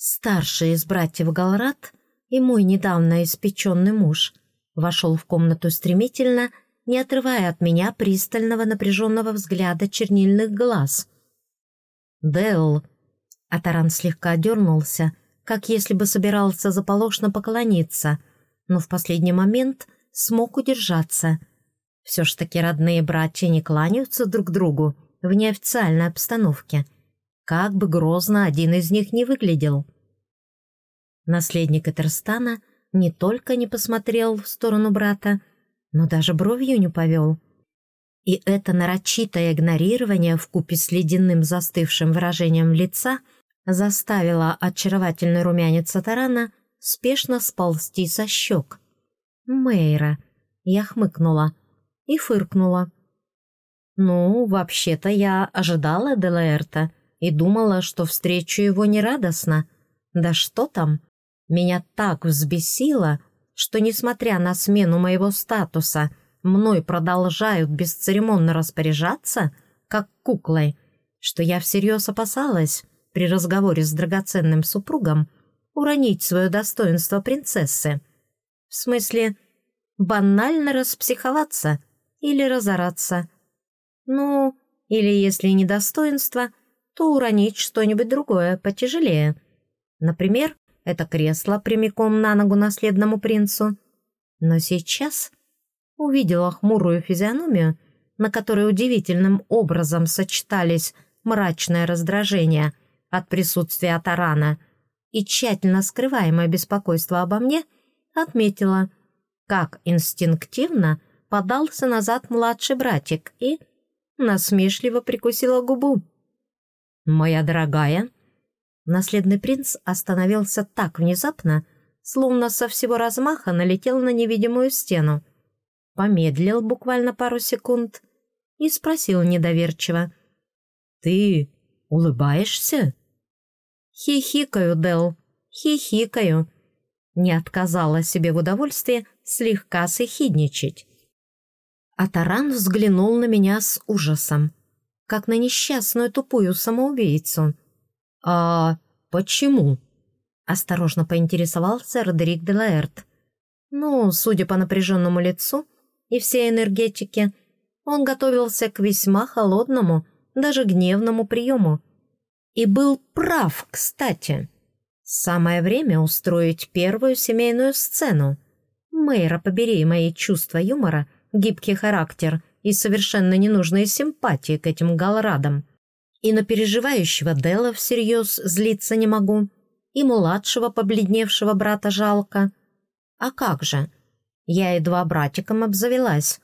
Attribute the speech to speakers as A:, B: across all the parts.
A: Старший из братьев Галрат и мой недавно испеченный муж вошел в комнату стремительно, не отрывая от меня пристального напряженного взгляда чернильных глаз. «Делл!» Атаран слегка дернулся, как если бы собирался заполошно поклониться, но в последний момент смог удержаться. Все ж таки родные братья не кланяются друг другу в неофициальной обстановке. Как бы грозно один из них не выглядел. Наследник Этерстана не только не посмотрел в сторону брата, но даже бровью не повел. И это нарочитое игнорирование вкупе с ледяным застывшим выражением лица заставило очаровательный румянец Сатарана спешно сползти со щек. «Мэйра!» — я хмыкнула и фыркнула. «Ну, вообще-то я ожидала Делаэрта и думала, что встречу его нерадостно. Да что там? Меня так взбесило, что, несмотря на смену моего статуса, мной продолжают бесцеремонно распоряжаться, как куклой, что я всерьез опасалась при разговоре с драгоценным супругом уронить свое достоинство принцессы. В смысле, банально распсиховаться или разораться. Ну, или если не достоинство, то уронить что-нибудь другое, потяжелее. Например, это кресло прямиком на ногу наследному принцу. Но сейчас увидела хмурую физиономию, на которой удивительным образом сочетались мрачное раздражение от присутствия Тарана и тщательно скрываемое беспокойство обо мне, отметила, как инстинктивно подался назад младший братик и насмешливо прикусила губу. «Моя дорогая», Наследный принц остановился так внезапно, словно со всего размаха налетел на невидимую стену. Помедлил буквально пару секунд и спросил недоверчиво. «Ты улыбаешься?» «Хихикаю, Дел, хихикаю». Не отказала себе в удовольствии слегка сохидничать. А Таран взглянул на меня с ужасом, как на несчастную тупую самоубийцу — «А почему?» — осторожно поинтересовался Родерик де Лаэрт. Ну, судя по напряженному лицу и всей энергетике, он готовился к весьма холодному, даже гневному приему. И был прав, кстати. Самое время устроить первую семейную сцену. Мэйра, побери мои чувства юмора, гибкий характер и совершенно ненужные симпатии к этим галрадам. И на переживающего Дела всерьез злиться не могу, и младшего побледневшего брата жалко. А как же? Я едва братиком обзавелась.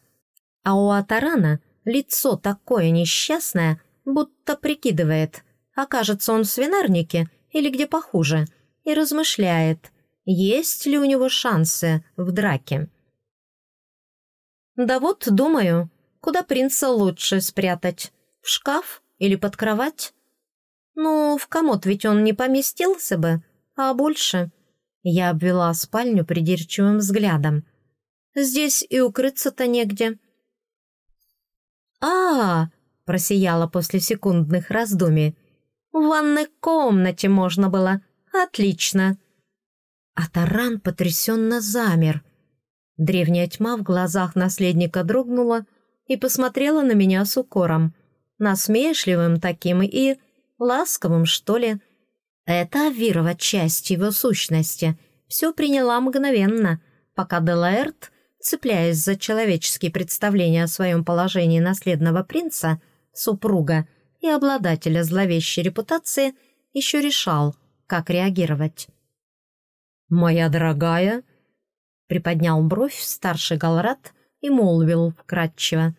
A: А у Атарана лицо такое несчастное, будто прикидывает, окажется он в свинарнике или где похуже, и размышляет, есть ли у него шансы в драке. Да вот, думаю, куда принца лучше спрятать? В шкаф или под кровать? Ну, в комод ведь он не поместился бы, а больше... Я обвела спальню придирчивым взглядом. Здесь и укрыться-то негде. а, -а, -а просияла после секундных раздумий. «В ванной комнате можно было. Отлично!» А Таран потрясенно замер. Древняя тьма в глазах наследника дрогнула и посмотрела на меня с укором насмешливым таким и ласковым, что ли. Это Авирова часть его сущности. Все приняла мгновенно, пока Делаэрт, цепляясь за человеческие представления о своем положении наследного принца, супруга и обладателя зловещей репутации, еще решал, как реагировать. «Моя дорогая», — приподнял бровь старший Галрат и молвил вкратчиво,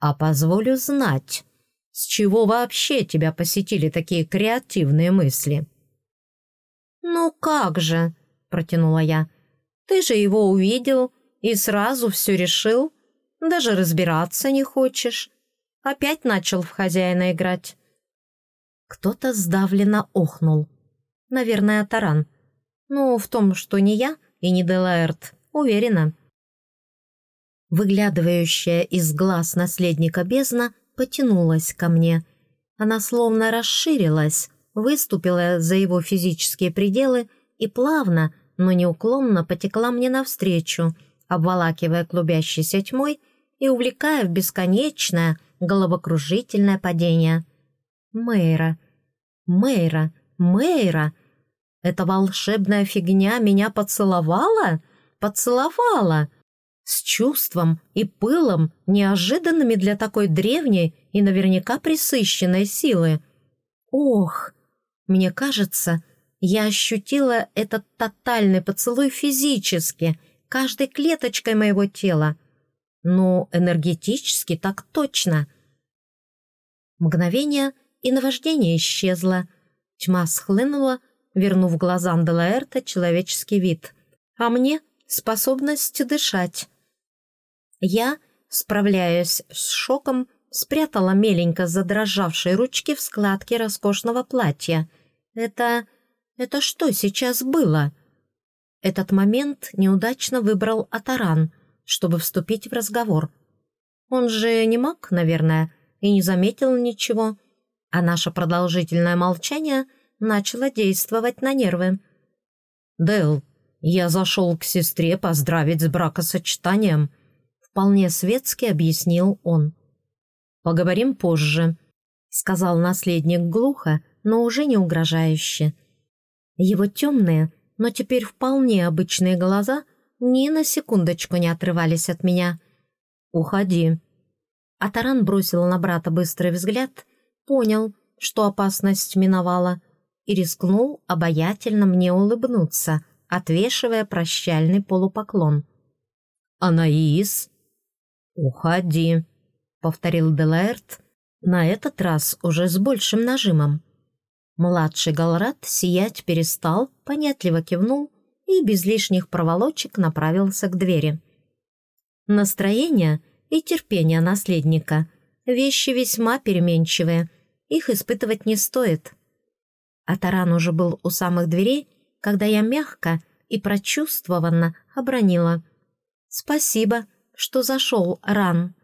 A: «а позволю знать, с чего вообще тебя посетили такие креативные мысли?» «Ну как же», — протянула я, — «ты же его увидел и сразу все решил, даже разбираться не хочешь. Опять начал в хозяина играть». Кто-то сдавленно охнул. Наверное, Таран. Ну, в том, что не я и не Делаэрт, уверена. Выглядывающая из глаз наследника бездна потянулась ко мне. Она словно расширилась, выступила за его физические пределы и плавно, но неуклонно потекла мне навстречу, обволакивая клубящейся тьмой и увлекая в бесконечное головокружительное падение. Мэйра, Мэйра, Мэйра! Эта волшебная фигня меня поцеловала? Поцеловала! С чувством и пылом, неожиданными для такой древней и наверняка присыщенной силы. Ох! Мне кажется, я ощутила этот тотальный поцелуй физически, каждой клеточкой моего тела. Ну, энергетически так точно. Мгновение, и наваждение исчезло. Тьма схлынула, вернув глазам Делаэрта человеческий вид, а мне — способность дышать. Я, справляясь с шоком, спрятала меленько задрожавшие ручки в складке роскошного платья. Это... это что сейчас было? Этот момент неудачно выбрал Атаран, чтобы вступить в разговор. Он же не мог, наверное, и не заметил ничего, а наше продолжительное молчание начало действовать на нервы. «Дэл, я зашел к сестре поздравить с бракосочетанием», вполне светски объяснил он. «Поговорим позже», — сказал наследник глухо, но уже не угрожающе. Его темные, но теперь вполне обычные глаза ни на секундочку не отрывались от меня. «Уходи». А Таран бросил на брата быстрый взгляд, понял, что опасность миновала, и рискнул обаятельно мне улыбнуться, отвешивая прощальный полупоклон. «Анаис?» «Уходи», — повторил Делаэрт, на этот раз уже с большим нажимом. Младший Галрат сиять перестал, понятливо кивнул и без лишних проволочек направился к двери. Настроение и терпение наследника — вещи весьма переменчивые, их испытывать не стоит. А таран уже был у самых дверей, когда я мягко и прочувствованно обронила. «Спасибо, что зашел, Ран».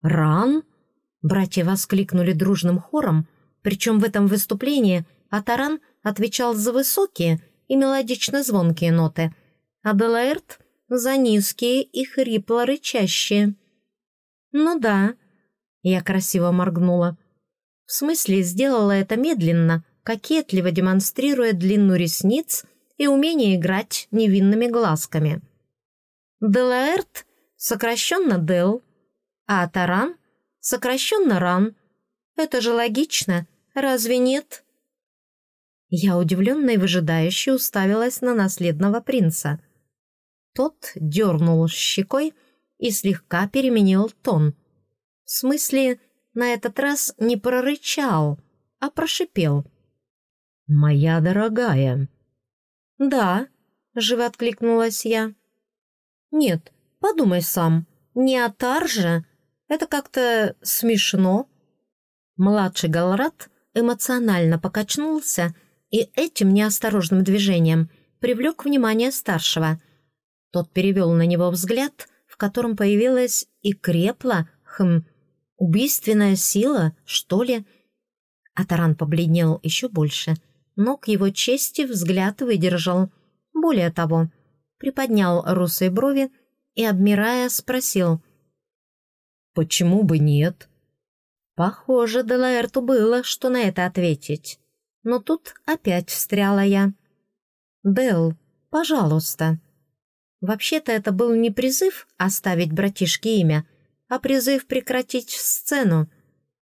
A: «Ран?» — братья воскликнули дружным хором, причем в этом выступлении Атаран отвечал за высокие и мелодично звонкие ноты, а Делаэрт — за низкие и хрипло-рычащие. «Ну да», — я красиво моргнула. В смысле, сделала это медленно, кокетливо демонстрируя длину ресниц и умение играть невинными глазками. Делаэрт, сокращенно Дел, а Таран — сокращенно ран. Это же логично, разве нет?» Я удивленно и выжидающе уставилась на наследного принца. Тот дернул щекой и слегка переменил тон. В смысле, на этот раз не прорычал, а прошипел. «Моя дорогая». «Да», — живо откликнулась я. «Нет, подумай сам, не Атар же, это как-то смешно». Младший Галрат эмоционально покачнулся и этим неосторожным движением привлек внимание старшего. Тот перевел на него взгляд, в котором появилась и крепла, хм, убийственная сила, что ли. А Таран побледнел еще больше, но к его чести взгляд выдержал. Более того, приподнял русые брови и, обмирая, спросил — Почему бы нет? Похоже, Делаэрту было, что на это ответить. Но тут опять встряла я. «Дел, пожалуйста». Вообще-то это был не призыв оставить братишке имя, а призыв прекратить сцену.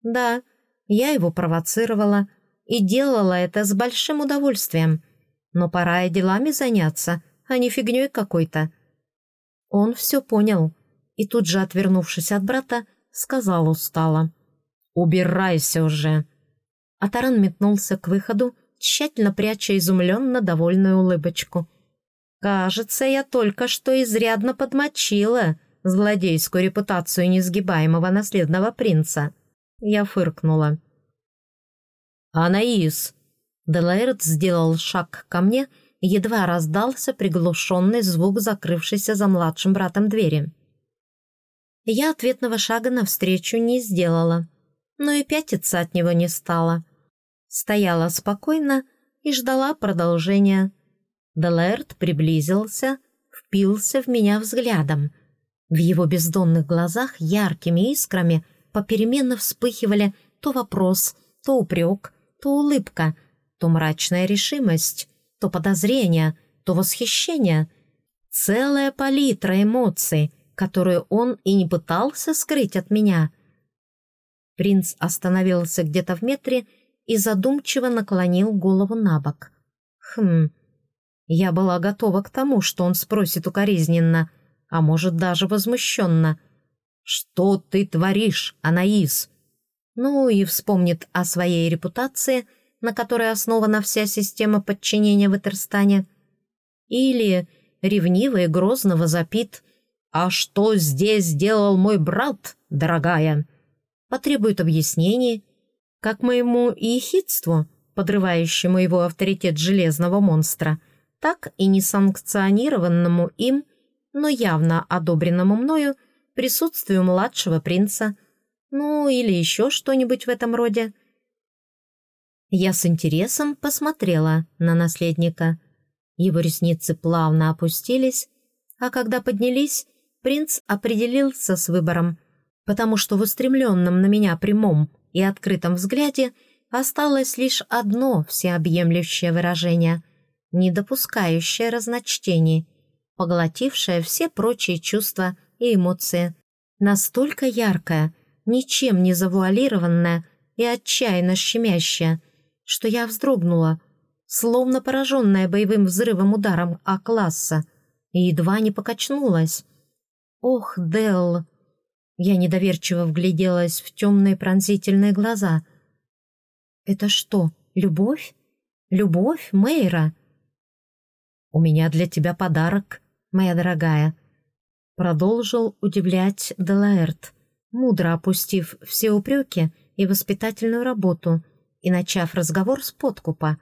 A: Да, я его провоцировала и делала это с большим удовольствием. Но пора и делами заняться, а не фигней какой-то. Он все понял и тут же, отвернувшись от брата, сказал устало. «Убирайся уже!» А Таран метнулся к выходу, тщательно пряча изумленно довольную улыбочку. «Кажется, я только что изрядно подмочила злодейскую репутацию несгибаемого наследного принца». Я фыркнула. «Анаис!» Делаэрт сделал шаг ко мне, едва раздался приглушенный звук закрывшейся за младшим братом двери. Я ответного шага навстречу не сделала, но и пятиться от него не стала. стояла спокойно и ждала продолжения. Делаэрт приблизился, впился в меня взглядом. В его бездонных глазах яркими искрами попеременно вспыхивали то вопрос, то упрек, то улыбка, то мрачная решимость, то подозрение, то восхищение. Целая палитра эмоций, которую он и не пытался скрыть от меня. Принц остановился где-то в метре и задумчиво наклонил голову на бок. Хм, я была готова к тому, что он спросит укоризненно, а может даже возмущенно. «Что ты творишь, Анаис?» Ну и вспомнит о своей репутации, на которой основана вся система подчинения в Этерстане. Или ревниво и грозно возопит «А что здесь сделал мой брат, дорогая?» Потребует объяснений, как моему ехидству, подрывающему его авторитет железного монстра, так и несанкционированному им, но явно одобренному мною, присутствию младшего принца, ну или еще что-нибудь в этом роде. Я с интересом посмотрела на наследника. Его ресницы плавно опустились, а когда поднялись, принц определился с выбором, потому что в устремленном на меня прямом и открытом взгляде осталось лишь одно всеобъемлющее выражение, не допускающее разночтений, поглотившее все прочие чувства и эмоции, настолько яркое, ничем не завуалированное и отчаянно щемящее, что я вздрогнула, словно пораженная боевым взрывом ударом А-класса, и едва не покачнулась. «Ох, Делл!» Я недоверчиво вгляделась в темные пронзительные глаза. «Это что, любовь? Любовь, Мейра?» «У меня для тебя подарок, моя дорогая», — продолжил удивлять Делаэрт, мудро опустив все упреки и воспитательную работу и начав разговор с подкупа.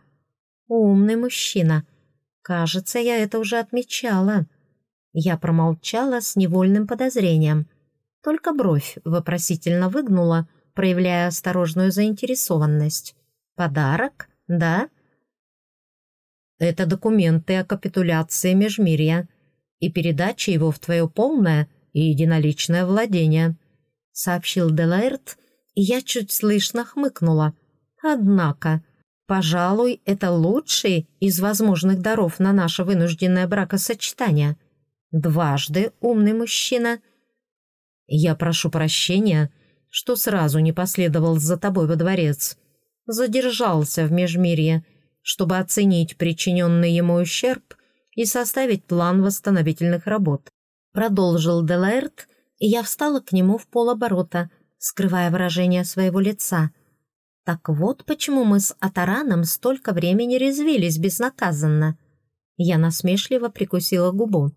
A: «Умный мужчина. Кажется, я это уже отмечала». Я промолчала с невольным подозрением — только бровь вопросительно выгнула, проявляя осторожную заинтересованность. «Подарок? Да?» «Это документы о капитуляции Межмирья и передаче его в твое полное и единоличное владение», сообщил Делаэрт, и я чуть слышно хмыкнула. «Однако, пожалуй, это лучший из возможных даров на наше вынужденное бракосочетание. Дважды умный мужчина — «Я прошу прощения, что сразу не последовал за тобой во дворец. Задержался в Межмирье, чтобы оценить причиненный ему ущерб и составить план восстановительных работ». Продолжил Делаэрт, и я встала к нему в полоборота, скрывая выражение своего лица. Так вот почему мы с Атараном столько времени резвились безнаказанно. Я насмешливо прикусила губу.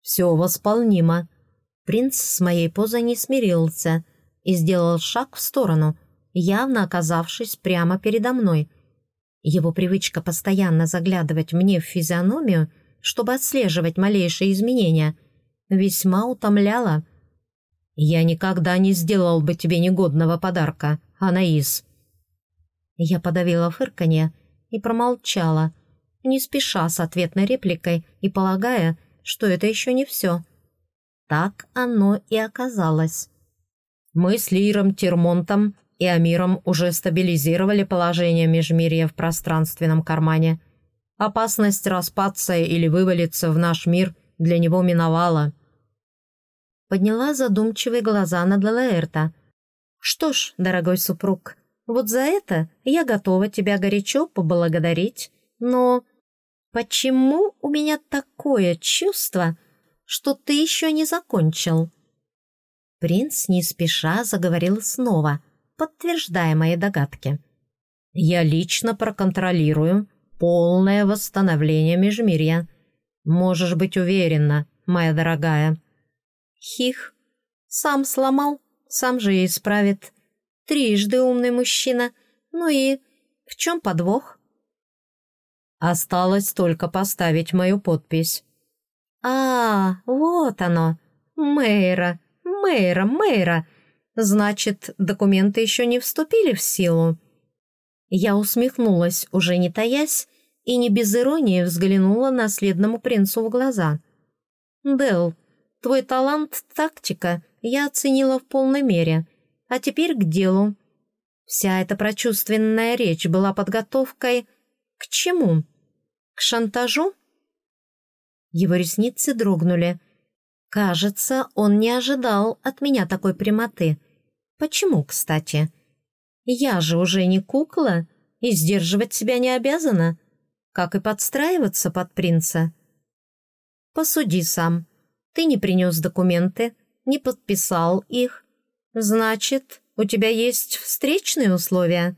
A: «Все восполнимо», Принц с моей позой не смирился и сделал шаг в сторону, явно оказавшись прямо передо мной. Его привычка постоянно заглядывать мне в физиономию, чтобы отслеживать малейшие изменения, весьма утомляла. «Я никогда не сделал бы тебе негодного подарка, Анаис». Я подавила фырканье и промолчала, не спеша с ответной репликой и полагая, что это еще не все — так оно и оказалось. Мы с Лиром Термонтом и Амиром уже стабилизировали положение межмирья в пространственном кармане. Опасность распаться или вывалиться в наш мир для него миновала. Подняла задумчивые глаза на Делаэрта. «Что ж, дорогой супруг, вот за это я готова тебя горячо поблагодарить, но почему у меня такое чувство, что ты еще не закончил». Принц не спеша заговорил снова, подтверждая мои догадки. «Я лично проконтролирую полное восстановление Межмирья. Можешь быть уверена, моя дорогая». «Хих, сам сломал, сам же и исправит. Трижды умный мужчина. Ну и в чем подвох?» «Осталось только поставить мою подпись». «А, вот оно! Мэйра, Мэйра, Мэйра! Значит, документы еще не вступили в силу?» Я усмехнулась, уже не таясь, и не без иронии взглянула наследному принцу в глаза. «Делл, твой талант — тактика, я оценила в полной мере. А теперь к делу. Вся эта прочувственная речь была подготовкой к чему? К шантажу?» Его ресницы дрогнули. Кажется, он не ожидал от меня такой прямоты. Почему, кстати? Я же уже не кукла и сдерживать себя не обязана как и подстраиваться под принца. Посуди сам. Ты не принес документы, не подписал их. Значит, у тебя есть встречные условия.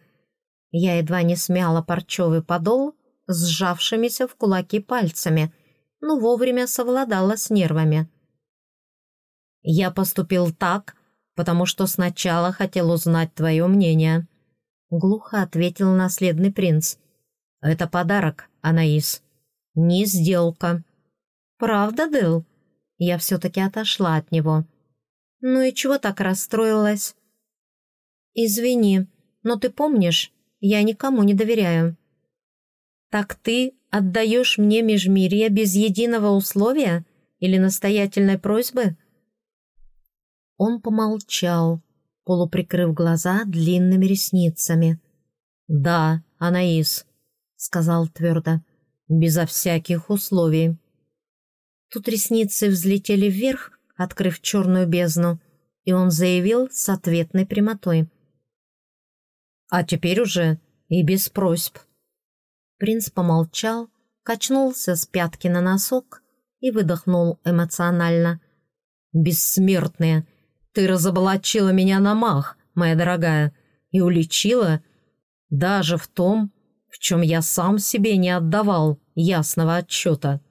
A: Я едва не смяла парчевый подол сжавшимися в кулаки пальцами, но вовремя совладала с нервами. Я поступил так, потому что сначала хотел узнать твое мнение. Глухо ответил наследный принц. Это подарок, Анаис. Не сделка. Правда, Дэл? Я все-таки отошла от него. Ну и чего так расстроилась? Извини, но ты помнишь, я никому не доверяю. Так ты отдаешь мне межмирье без единого условия или настоятельной просьбы? Он помолчал, полуприкрыв глаза длинными ресницами. «Да, Анаис, — сказал твердо, — «безо всяких условий». Тут ресницы взлетели вверх, открыв черную бездну, и он заявил с ответной прямотой. «А теперь уже и без просьб». Принц помолчал, качнулся с пятки на носок и выдохнул эмоционально. «Бессмертные, ты разоблачила меня на мах, моя дорогая, и уличила даже в том, в чем я сам себе не отдавал ясного отчета.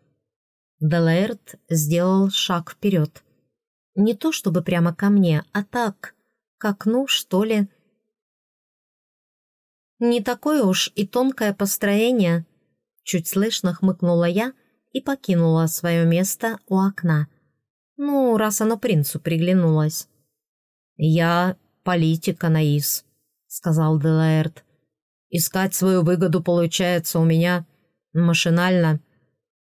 A: Делаэрт сделал шаг вперед. Не то чтобы прямо ко мне, а так, к окну, что ли. «Не такое уж и тонкое построение», — чуть слышно хмыкнула я и покинула свое место у окна. Ну, раз оно принцу приглянулось. «Я политик, Анаис», — сказал Делаэрт. Искать свою выгоду получается у меня машинально.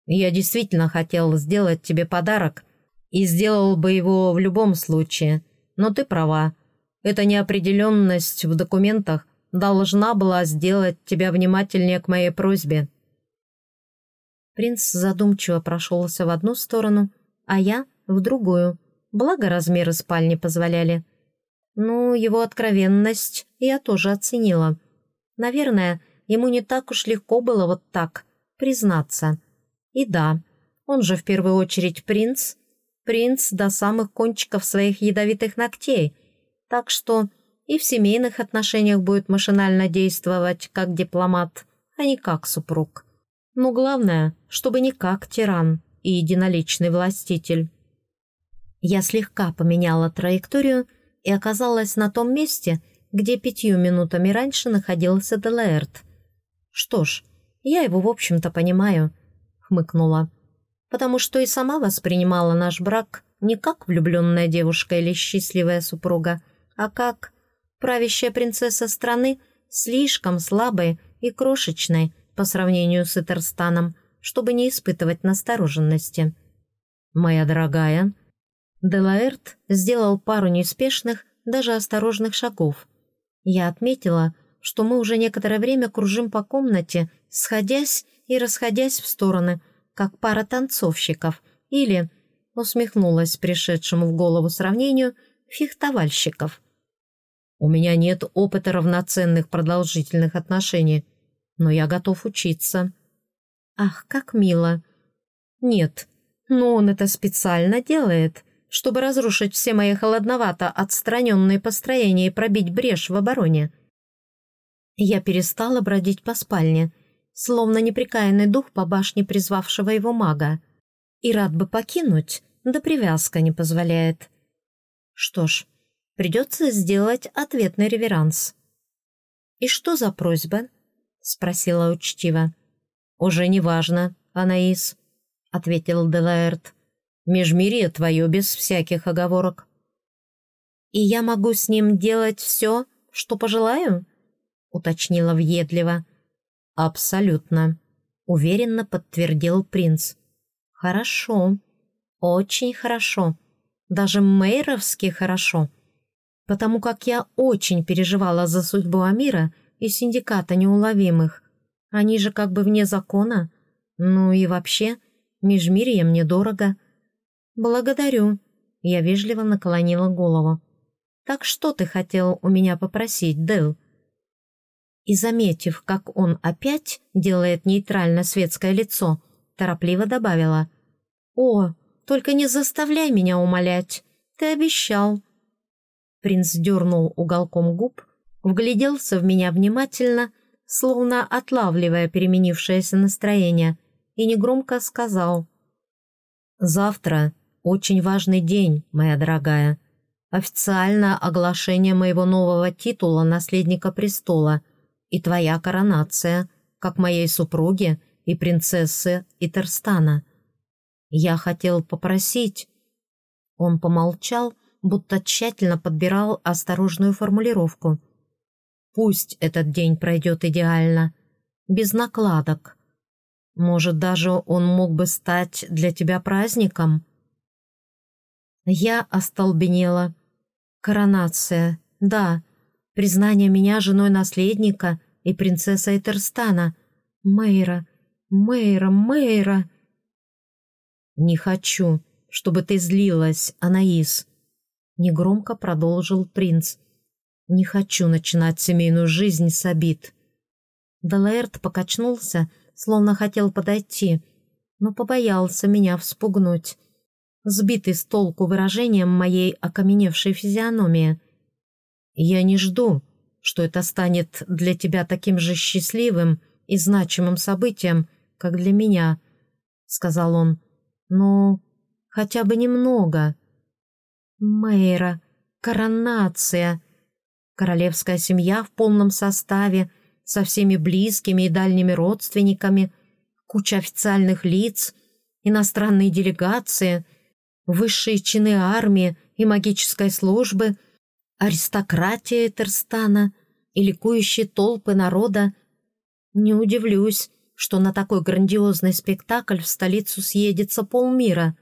A: Я действительно хотел сделать тебе подарок и сделал бы его в любом случае, но ты права. Эта неопределенность в документах должна была сделать тебя внимательнее к моей просьбе». Принц задумчиво прошелся в одну сторону, а я — в другую, благо размеры спальни позволяли. Ну, его откровенность я тоже оценила. Наверное, ему не так уж легко было вот так признаться. И да, он же в первую очередь принц, принц до самых кончиков своих ядовитых ногтей, так что и в семейных отношениях будет машинально действовать как дипломат, а не как супруг. Но главное, чтобы не как тиран и единоличный властитель. Я слегка поменяла траекторию и оказалась на том месте, где пятью минутами раньше находился Делаэрт. «Что ж, я его, в общем-то, понимаю», — хмыкнула, «потому что и сама воспринимала наш брак не как влюбленная девушка или счастливая супруга, а как правящая принцесса страны, слишком слабой и крошечной по сравнению с Итерстаном, чтобы не испытывать настороженности. «Моя дорогая», Делаэрт сделал пару неспешных, даже осторожных шагов, я отметила, что мы уже некоторое время кружим по комнате, сходясь и расходясь в стороны, как пара танцовщиков, или, усмехнулась пришедшему в голову сравнению, фехтовальщиков. У меня нет опыта равноценных продолжительных отношений, но я готов учиться. Ах, как мило. Нет, но он это специально делает чтобы разрушить все мои холодновато отстраненные построения и пробить брешь в обороне. Я перестала бродить по спальне, словно неприкаянный дух по башне призвавшего его мага. И рад бы покинуть, да привязка не позволяет. Что ж, придется сделать ответный реверанс. «И что за просьба?» — спросила учтиво. «Уже не важно, Анаис», — ответил Делаэрт. Межмирие твое без всяких оговорок. И я могу с ним делать все, что пожелаю? уточнила въедливо. «Абсолютно», — уверенно подтвердил принц. «Хорошо, очень хорошо, даже мэйровски хорошо, потому как я очень переживала за судьбу Амира и синдиката неуловимых. Они же как бы вне закона. Ну и вообще, межмирье мне дорого. Благодарю». Я вежливо наклонила голову. «Так что ты хотел у меня попросить, Дэл?» И, заметив, как он опять делает нейтрально светское лицо, торопливо добавила. «О, только не заставляй меня умолять. Ты обещал». Принц дернул уголком губ, вгляделся в меня внимательно, словно отлавливая переменившееся настроение, и негромко сказал. «Завтра очень важный день, моя дорогая. Официальное оглашение моего нового титула наследника престола — и твоя коронация, как моей супруги и принцессы Итерстана. Я хотел попросить...» Он помолчал, будто тщательно подбирал осторожную формулировку. «Пусть этот день пройдет идеально, без накладок. Может, даже он мог бы стать для тебя праздником?» Я остолбенела. «Коронация, да, признание меня женой наследника и принцесса Этерстана. Мэйра, Мэйра, Мэйра. «Не хочу, чтобы ты злилась, Анаис», — негромко продолжил принц. «Не хочу начинать семейную жизнь с обид». Делаэрт покачнулся, словно хотел подойти, но побоялся меня вспугнуть. Сбитый с толку выражением моей окаменевшей физиономии. «Я не жду, что это станет для тебя таким же счастливым и значимым событием, как для меня», — сказал он. «Ну, хотя бы немного». «Мэйра, коронация, королевская семья в полном составе, со всеми близкими и дальними родственниками, куча официальных лиц, иностранные делегации, высшие чины армии и магической службы — аристократия Этерстана и ликующие толпы народа. Не удивлюсь, что на такой грандиозный спектакль в столицу съедется полмира.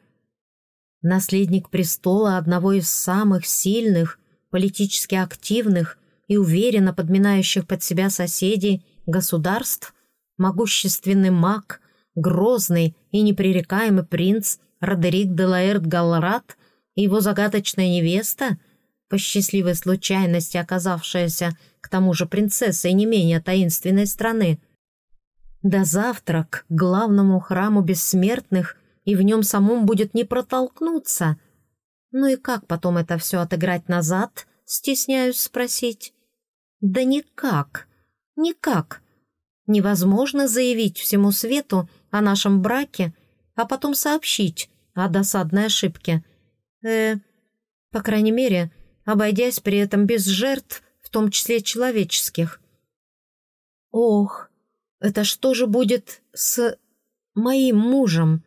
A: Наследник престола одного из самых сильных, политически активных и уверенно подминающих под себя соседей государств, могущественный маг, грозный и непререкаемый принц Родерик де Лаэрт Галрат и его загадочная невеста — по счастливой случайности оказавшаяся к тому же принцессой не менее таинственной страны. Да завтрак к главному храму бессмертных, и в нем самом будет не протолкнуться. Ну и как потом это все отыграть назад, стесняюсь спросить? Да никак, никак. Невозможно заявить всему свету о нашем браке, а потом сообщить о досадной ошибке. Э, по крайней мере, обойдясь при этом без жертв, в том числе человеческих. Ох, это что же будет с моим мужем?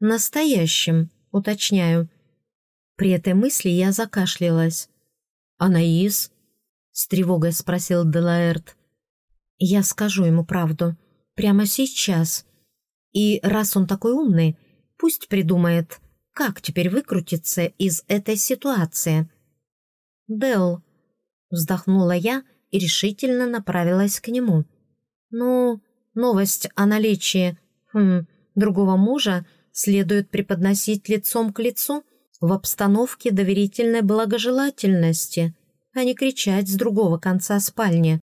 A: Настоящим, уточняю. При этой мысли я закашлялась. «Анаис?» — с тревогой спросил Делаэрт. «Я скажу ему правду. Прямо сейчас. И раз он такой умный, пусть придумает, как теперь выкрутиться из этой ситуации. Дел, вздохнула я и решительно направилась к нему. «Ну, новость о наличии хм, другого мужа следует преподносить лицом к лицу в обстановке доверительной благожелательности, а не кричать с другого конца спальни.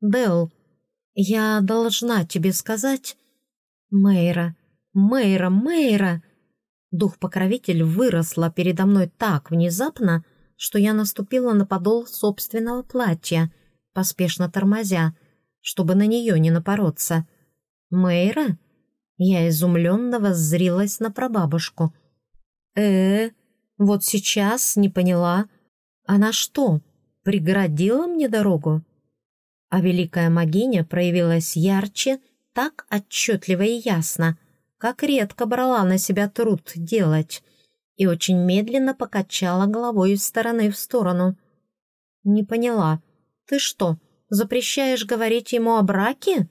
A: Дел, я должна тебе сказать...» «Мэйра, Мэйра, Мэйра!» Дух-покровитель выросла передо мной так внезапно, что я наступила на подол собственного платья, поспешно тормозя, чтобы на нее не напороться. «Мэйра?» Я изумленно воззрилась на прабабушку. э вот сейчас не поняла. Она что, преградила мне дорогу?» А великая могиня проявилась ярче, так отчетливо и ясно, как редко брала на себя труд делать и очень медленно покачала головой из стороны в сторону. «Не поняла. Ты что, запрещаешь говорить ему о браке?»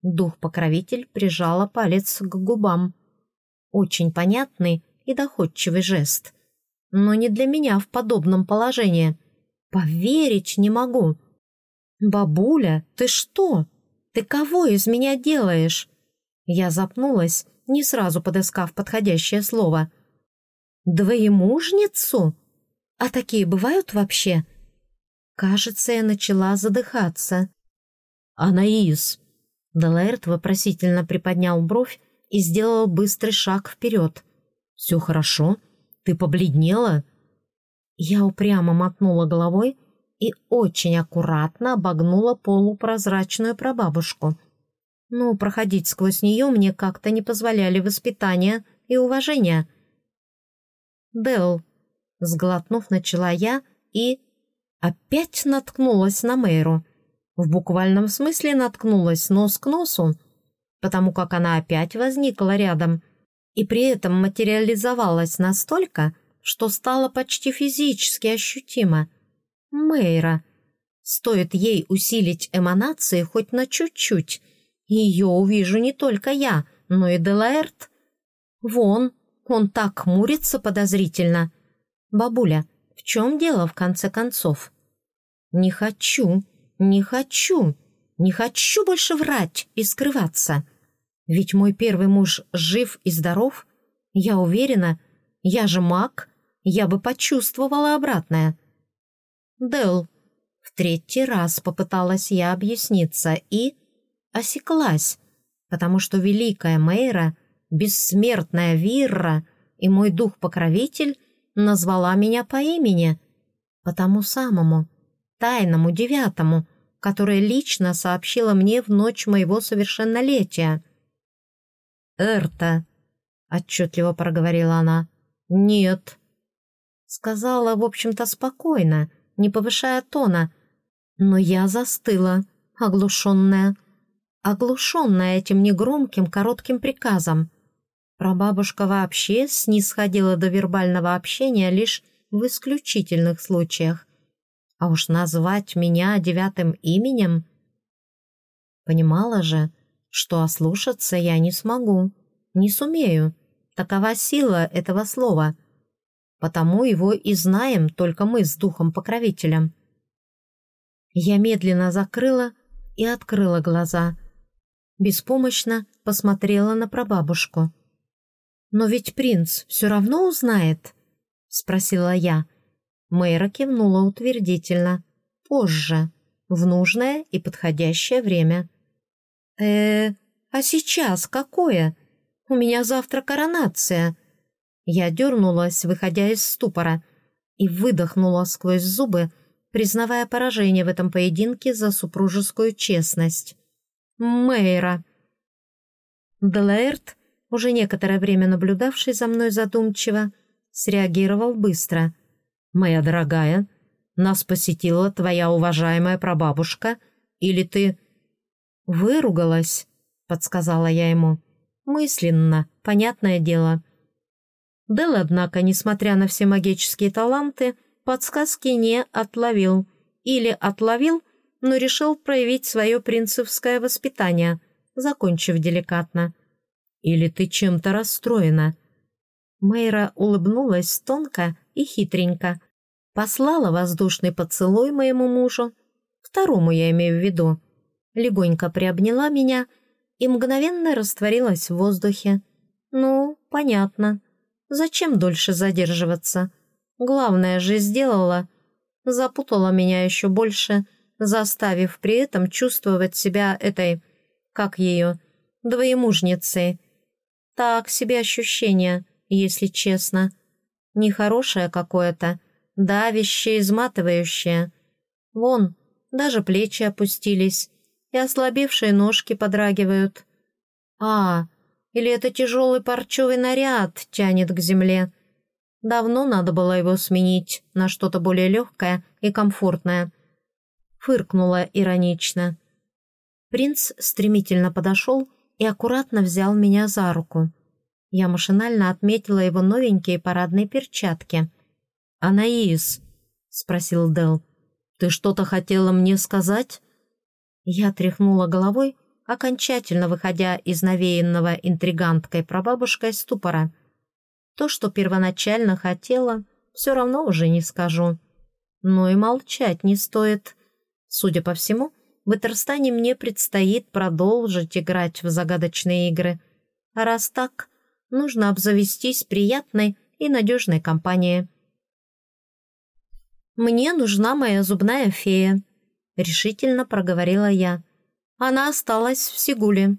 A: Дух-покровитель прижала палец к губам. Очень понятный и доходчивый жест. Но не для меня в подобном положении. Поверить не могу. «Бабуля, ты что? Ты кого из меня делаешь?» Я запнулась, не сразу подыскав подходящее слово. «Двоемужницу? А такие бывают вообще?» Кажется, я начала задыхаться. «Анаис!» Делаэрт вопросительно приподнял бровь и сделал быстрый шаг вперед. «Все хорошо? Ты побледнела?» Я упрямо мотнула головой и очень аккуратно обогнула полупрозрачную прабабушку. Но проходить сквозь нее мне как-то не позволяли воспитание и уважение. «Делл», — сглотнув, начала я и... опять наткнулась на Мэйру. В буквальном смысле наткнулась нос к носу, потому как она опять возникла рядом и при этом материализовалась настолько, что стало почти физически ощутимо. Мэйра. Стоит ей усилить эманации хоть на чуть-чуть, ее увижу не только я, но и Делаэрт. Вон, он так хмурится подозрительно. Бабуля, в чем дело в конце концов? Не хочу, не хочу, не хочу больше врать и скрываться. Ведь мой первый муж жив и здоров. Я уверена, я же маг, я бы почувствовала обратное. Дел, в третий раз попыталась я объясниться и осеклась, потому что великая Мейра, бессмертная Вирра и мой дух-покровитель назвала меня по имени, по тому самому, тайному девятому, которое лично сообщила мне в ночь моего совершеннолетия. «Эрта», — отчетливо проговорила она, — «нет». Сказала, в общем-то, спокойно, не повышая тона, но я застыла, оглушенная, оглушенная этим негромким коротким приказом. Прабабушка вообще снисходила до вербального общения лишь в исключительных случаях. А уж назвать меня девятым именем... Понимала же, что ослушаться я не смогу, не сумею. Такова сила этого слова. Потому его и знаем только мы с духом-покровителем. Я медленно закрыла и открыла глаза. Беспомощно посмотрела на прабабушку. «Но ведь принц все равно узнает?» — спросила я. Мэйра кивнула утвердительно. «Позже, в нужное и подходящее время». э а сейчас какое? У меня завтра коронация». Я дернулась, выходя из ступора, и выдохнула сквозь зубы, признавая поражение в этом поединке за супружескую честность. «Мэйра!» Делаэрт, уже некоторое время наблюдавший за мной задумчиво, среагировал быстро. «Моя дорогая, нас посетила твоя уважаемая прабабушка, или ты...» «Выругалась», — подсказала я ему. «Мысленно, понятное дело». Дел, однако, несмотря на все магические таланты, подсказки не отловил. Или отловил, но решил проявить свое принцевское воспитание, закончив деликатно. «Или ты чем-то расстроена?» Мэйра улыбнулась тонко и хитренько. Послала воздушный поцелуй моему мужу, второму я имею в виду, легонько приобняла меня и мгновенно растворилась в воздухе. «Ну, понятно. Зачем дольше задерживаться? Главное же сделала. Запутала меня еще больше, заставив при этом чувствовать себя этой, как ее, двоемужницей. Так себе ощущение» если честно. Нехорошее какое-то, давящее, изматывающее. Вон, даже плечи опустились, и ослабевшие ножки подрагивают. А, или это тяжелый парчевый наряд тянет к земле. Давно надо было его сменить на что-то более легкое и комфортное. Фыркнула иронично. Принц стремительно подошел и аккуратно взял меня за руку. Я машинально отметила его новенькие парадные перчатки. «Анаис», — спросил Дел, — «ты что-то хотела мне сказать? Я тряхнула головой, окончательно выходя из навеянного интриганткой прабабушкой ступора. То, что первоначально хотела, все равно уже не скажу. Но и молчать не стоит. Судя по всему, в Этерстане мне предстоит продолжить играть в загадочные игры. А раз так, нужно обзавестись приятной и надежной компанией. «Мне нужна моя зубная фея», — решительно проговорила я. Она осталась в Сигуле.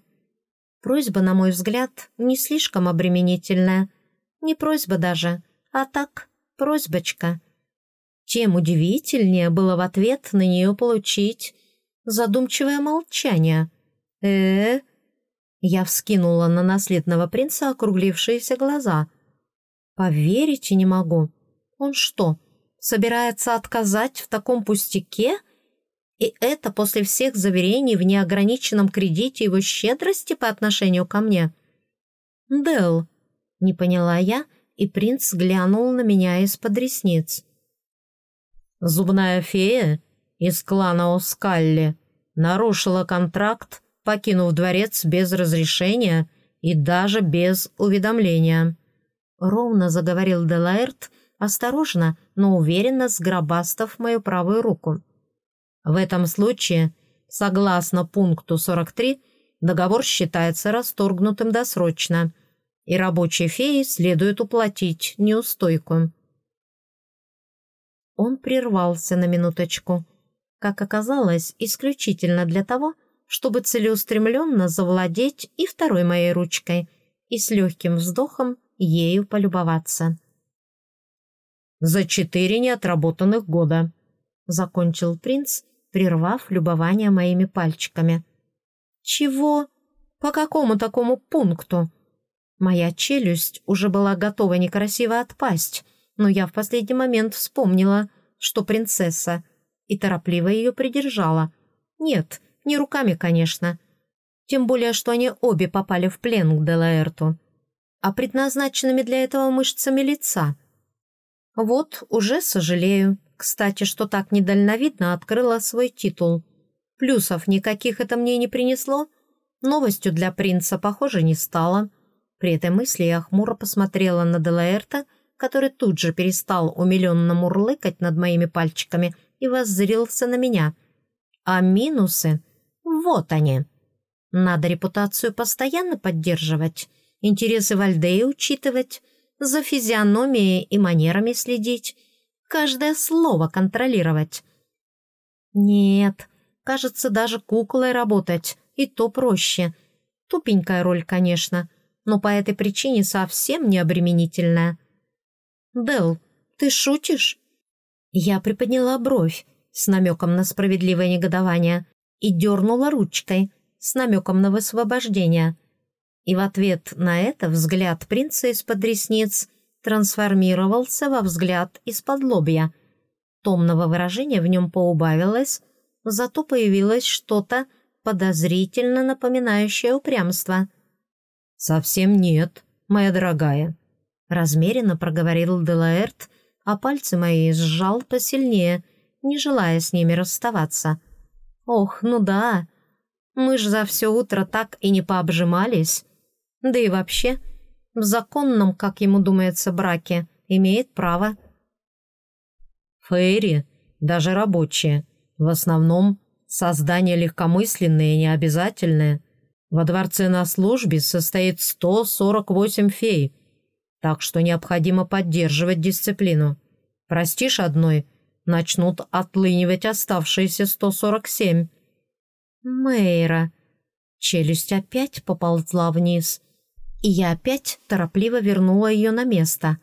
A: Просьба, на мой взгляд, не слишком обременительная. Не просьба даже, а так, просьбочка. Тем удивительнее было в ответ на нее получить задумчивое молчание. э, -э Я вскинула на наследного принца округлившиеся глаза. «Поверить не могу. Он что, собирается отказать в таком пустяке?» И это после всех заверений в неограниченном кредите его щедрости по отношению ко мне. «Дел», — не поняла я, и принц глянул на меня из-под ресниц. «Зубная фея из клана Оскалли нарушила контракт, покинув дворец без разрешения и даже без уведомления», — ровно заговорил Делаэрт, осторожно, но уверенно сгробастав мою правую руку. В этом случае, согласно пункту 43, договор считается расторгнутым досрочно, и рабочей фее следует уплатить неустойку. Он прервался на минуточку, как оказалось, исключительно для того, чтобы целеустремленно завладеть и второй моей ручкой и с легким вздохом ею полюбоваться. «За четыре неотработанных года», — закончил принц, прервав любование моими пальчиками. «Чего? По какому такому пункту?» Моя челюсть уже была готова некрасиво отпасть, но я в последний момент вспомнила, что принцесса, и торопливо ее придержала. Нет, не руками, конечно. Тем более, что они обе попали в плен к Делаэрту, а предназначенными для этого мышцами лица. Вот, уже сожалею. Кстати, что так недальновидно открыла свой титул. Плюсов никаких это мне не принесло. Новостью для принца, похоже, не стало. При этой мысли я хмуро посмотрела на Делаэрта, который тут же перестал умиленно мурлыкать над моими пальчиками и воззрился на меня. А минусы? Вот они. Надо репутацию постоянно поддерживать, интересы Вальдеи учитывать, за физиономией и манерами следить, каждое слово контролировать. Нет, кажется, даже куклой работать, и то проще. Тупенькая роль, конечно, но по этой причине совсем не обременительная. «Дел, ты шутишь?» Я приподняла бровь с намеком на справедливое негодование и дернула ручкой с намеком на высвобождение. И в ответ на это взгляд принца из-под ресниц – трансформировался во взгляд из-под лобья. Томного выражения в нем поубавилось, зато появилось что-то подозрительно напоминающее упрямство. «Совсем нет, моя дорогая», — размеренно проговорил Делаэрт, а пальцы мои сжал посильнее, не желая с ними расставаться. «Ох, ну да, мы ж за все утро так и не пообжимались. Да и вообще...» в законном, как ему думается, браке, имеет право. Фейри, даже рабочие, в основном создания легкомысленные и необязательные. Во дворце на службе состоит 148 фей, так что необходимо поддерживать дисциплину. Простишь одной, начнут отлынивать оставшиеся 147. Мейра. Челюсть опять поползла вниз и я опять торопливо вернула ее на место.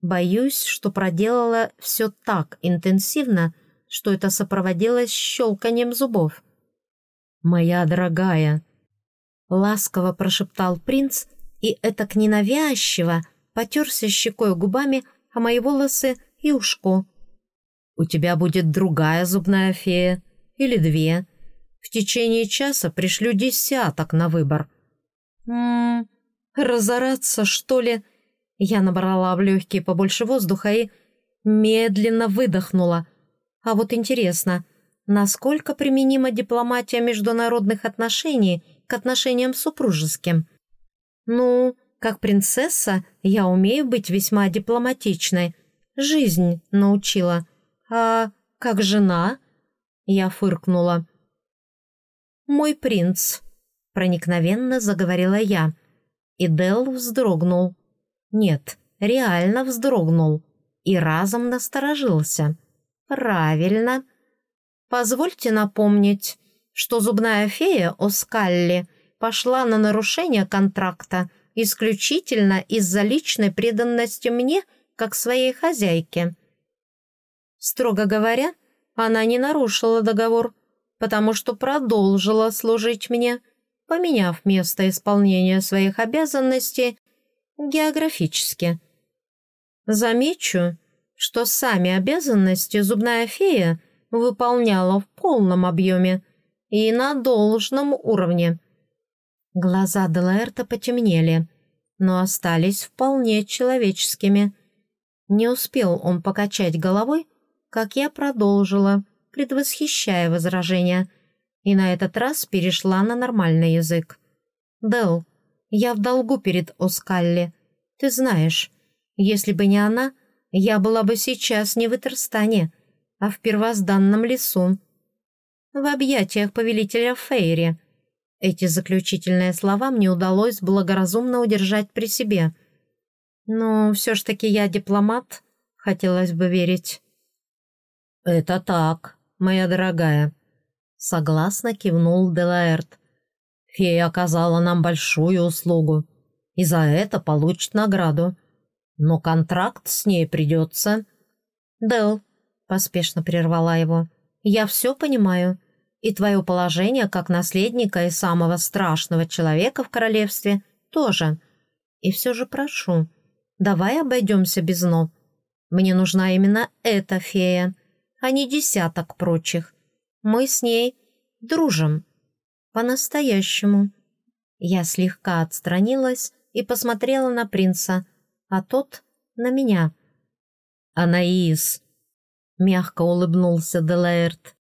A: Боюсь, что проделала все так интенсивно, что это сопроводилось щелканием зубов. «Моя дорогая!» — ласково прошептал принц, и этак ненавязчиво потерся щекой губами о мои волосы и ушко. «У тебя будет другая зубная фея или две. В течение часа пришлю десяток на выбор». «М-м-м...» Разораться, что ли? Я набрала в легкие побольше воздуха и медленно выдохнула. А вот интересно, насколько применима дипломатия международных отношений к отношениям супружеским. Ну, как принцесса я умею быть весьма дипломатичной. Жизнь научила. А как жена? Я фыркнула. «Мой принц», — проникновенно заговорила я. И Дел вздрогнул. Нет, реально вздрогнул. И разом насторожился. «Правильно. Позвольте напомнить, что зубная фея Оскалли пошла на нарушение контракта исключительно из-за личной преданности мне, как своей хозяйке. Строго говоря, она не нарушила договор, потому что продолжила служить мне, поменяв место исполнения своих обязанностей географически. Замечу, что сами обязанности зубная фея выполняла в полном объеме и на должном уровне. Глаза Делаэрта потемнели, но остались вполне человеческими. Не успел он покачать головой, как я продолжила, предвосхищая возражения, и на этот раз перешла на нормальный язык. «Дел, я в долгу перед Оскалли. Ты знаешь, если бы не она, я была бы сейчас не в Этерстане, а в первозданном лесу. В объятиях повелителя Фейри. Эти заключительные слова мне удалось благоразумно удержать при себе. Но все ж таки я дипломат, хотелось бы верить. «Это так, моя дорогая», — согласно кивнул Делаэрт. «Фея оказала нам большую услугу, и за это получит награду. Но контракт с ней придется...» «Дел», — поспешно прервала его, — «я все понимаю, и твое положение как наследника и самого страшного человека в королевстве тоже. И все же прошу, давай обойдемся без «но». Мне нужна именно эта фея» а не десяток прочих. Мы с ней дружим. По-настоящему. Я слегка отстранилась и посмотрела на принца, а тот — на меня. «Анаис!» — мягко улыбнулся Делаэрт.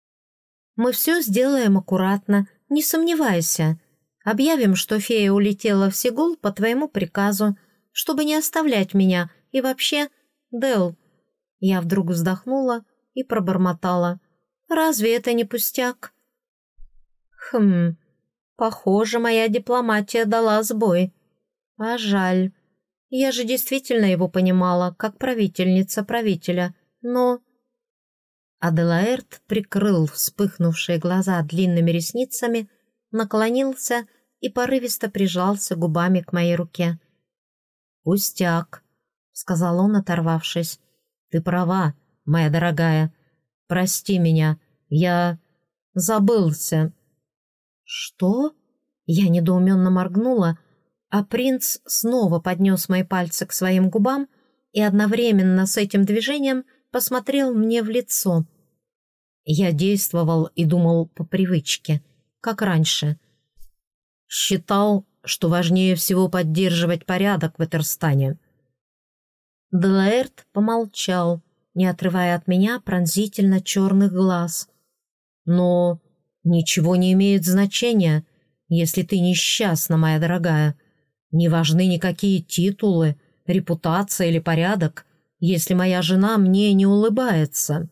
A: «Мы все сделаем аккуратно, не сомневайся. Объявим, что фея улетела в Сигул по твоему приказу, чтобы не оставлять меня, и вообще, Дел...» Я вдруг вздохнула и пробормотала. «Разве это не пустяк?» «Хм, похоже, моя дипломатия дала сбой. А жаль. Я же действительно его понимала, как правительница правителя, но...» Аделаэрт прикрыл вспыхнувшие глаза длинными ресницами, наклонился и порывисто прижался губами к моей руке. «Пустяк», — сказал он, оторвавшись. «Ты права, моя дорогая. Прости меня, я забылся». «Что?» Я недоуменно моргнула, а принц снова поднес мои пальцы к своим губам и одновременно с этим движением посмотрел мне в лицо. Я действовал и думал по привычке, как раньше. Считал, что важнее всего поддерживать порядок в Этерстане. Делаэрт помолчал, не отрывая от меня пронзительно черных глаз. «Но ничего не имеет значения, если ты несчастна, моя дорогая. Не важны никакие титулы, репутация или порядок, если моя жена мне не улыбается».